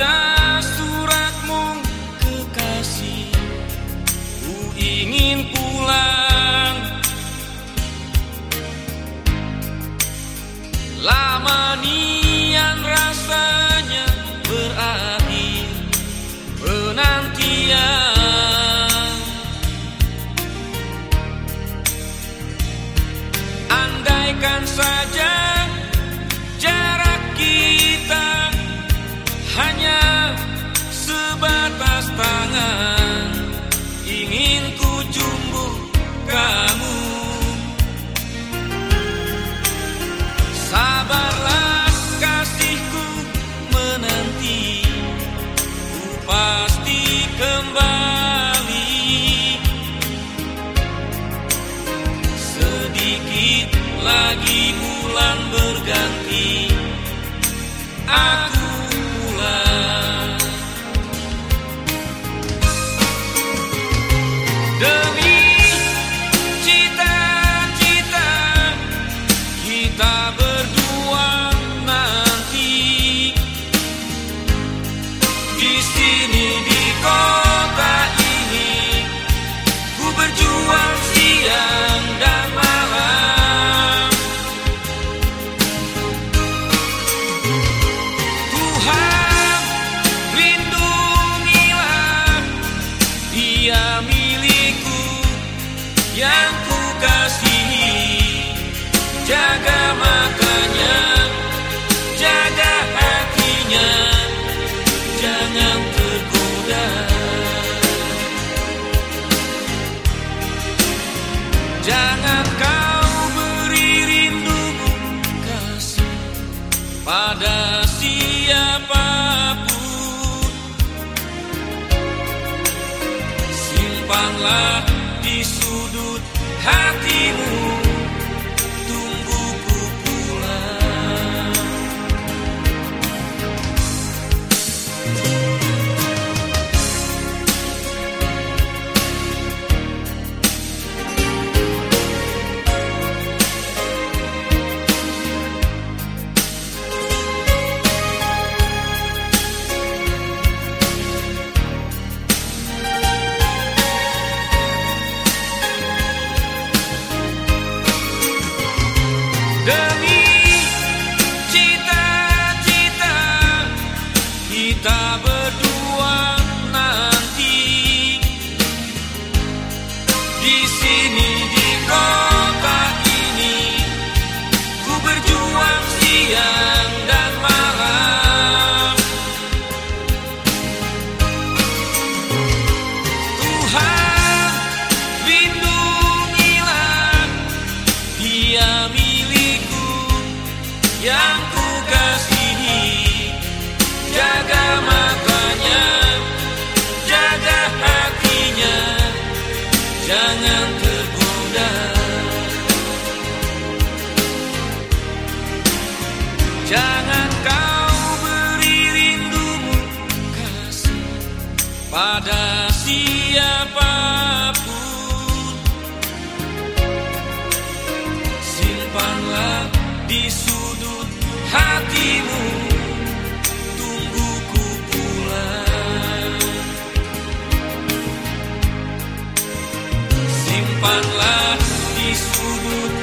time. sedikit lagi bulan berganti. Aku Milikku yang ku kasihi Jaga makanya Jaga hatinya Jangan tergoda. Jangan kau Simpanlah di sudut hatimu kita berdua nanti di sini di kota ini. Ku berjuang siang dan malam. Tuhan lindungilah. Dia yang ku Jangan tergoda. Jangan kau beri rindumu kasih Pada Simpanlah di sudut hatimu